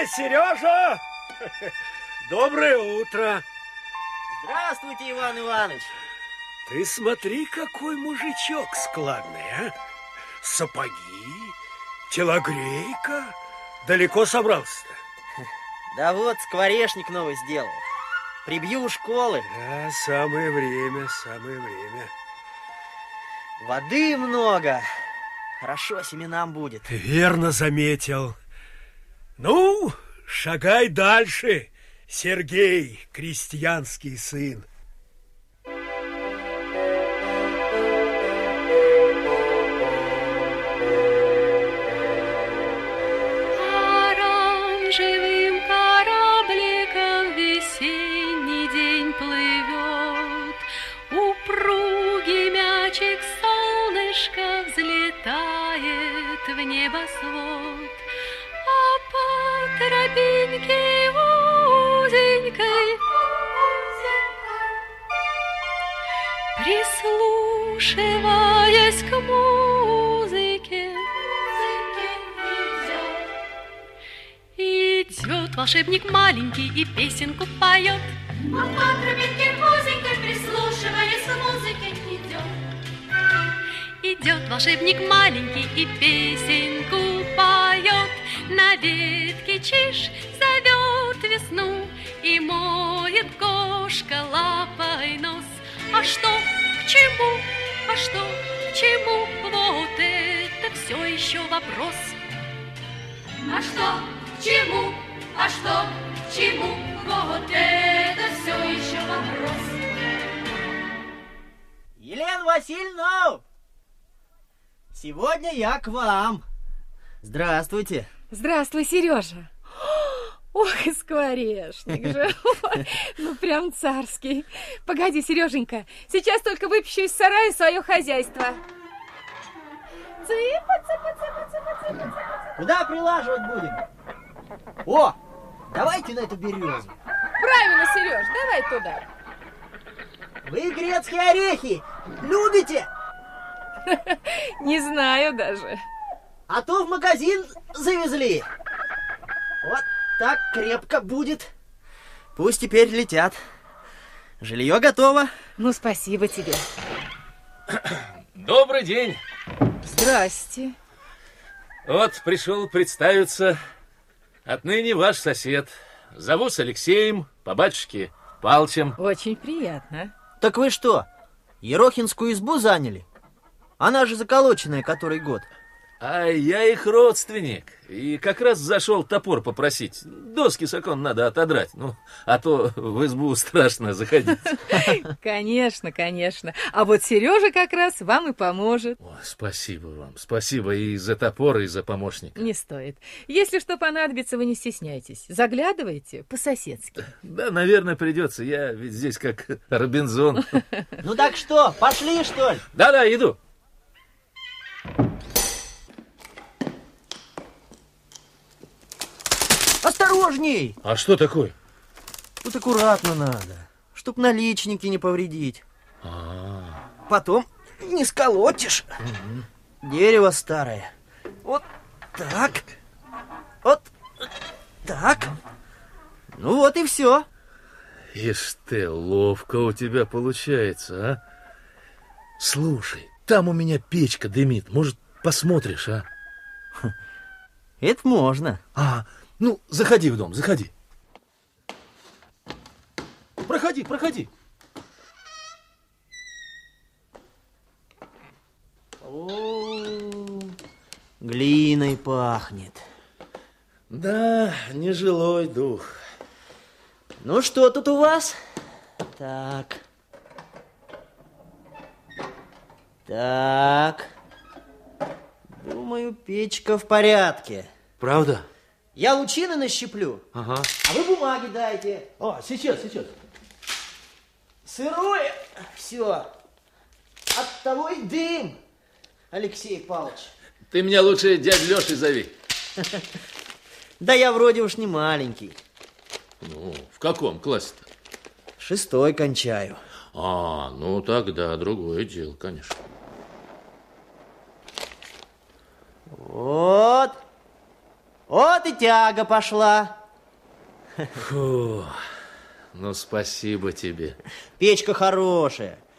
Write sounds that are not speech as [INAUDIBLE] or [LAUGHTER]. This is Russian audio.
Эй, Сережа! Доброе утро! Здравствуйте, Иван Иванович! Ты смотри, какой мужичок складный, а? Сапоги, телогрейка. Далеко собрался-то? Да вот, скворечник новый сделал. Прибью у школы. Да, самое время, самое время. Воды много. Хорошо семенам будет. Верно заметил. Ну, шагай дальше, Сергей, крестьянский сын. Оранжевым корабликом весенний день плывет, Упругий мячик солнышко взлетает в небосвод, тропинке узенькой Прислушиваясь к музыке, Идет волшебник маленький и песенку поет. А по тропинке узенькой, прислушиваясь к музыке, идет. Идет волшебник маленький и песенку поет. На ветке чиж зовет весну и моет кошка лапой нос. А что к чему, а что к чему, вот это все еще вопрос. А что к чему, а что к чему, вот это все еще вопрос. Елена Васильевна! Сегодня я к вам. Здравствуйте. Здравствуй, Сережа. Ох, и скворечник же. [LAUGHS] Ну, прям царский. Погоди, Сереженька, сейчас только выпущу из сарая свое хозяйство. Цыпа, цыпа, цыпа, цыпа, цыпа, цыпа. Куда прилаживать будем? О, давайте на эту березу. Правильно, Сереж, давай туда. Вы грецкие орехи любите? [LAUGHS] Не знаю даже. А то в магазин завезли. Вот так крепко будет. Пусть теперь летят. Жилье готово. Ну, спасибо тебе. Добрый день. Здрасте. Вот пришел представиться. Отныне ваш сосед. Зовусь Алексеем, по батюшке Палчем. Очень приятно. Так вы что, Ерохинскую избу заняли? Она же заколоченная который год. А я их родственник. И как раз зашел топор попросить. Доски с окон надо отодрать. Ну, а то в избу страшно заходить. [LAUGHS] Конечно, конечно. А вот Сережа как раз вам и поможет. О, спасибо вам. Спасибо и за топор, и за помощника. Не стоит. Если что понадобится, вы не стесняйтесь. Заглядывайте по-соседски. Да, наверное, придется. Я ведь здесь как Робинзон. [LAUGHS] Ну так что, пошли что ли? Да-да, иду. Осторожней! А что такое? Тут аккуратно надо, чтоб наличники не повредить. Потом не сколотишь. Дерево старое. Вот так. Вот так. Ну вот и все. Ишь ты, ловко у тебя получается, а? Слушай, там у меня печка дымит. Может, посмотришь, а? [LAUGHS] Это можно. А, ну, заходи в дом, заходи. Проходи, проходи. О, глиной пахнет. Да, нежилой дух. Ну что тут у вас? Так. Так. Думаю, печка в порядке. Правда? Я лучины нащеплю, Ага. а вы бумаги дайте. А, сейчас, сейчас. Сырое все. От того и дым, Алексей Павлович. Ты меня лучше дядь Лешей зови. [LAUGHS] Да я вроде уж не маленький. Ну, в каком классе-то? Шестой кончаю. А, ну тогда другое дело, конечно. Вот. Вот и тяга пошла. Фу, ну спасибо тебе. Печка хорошая.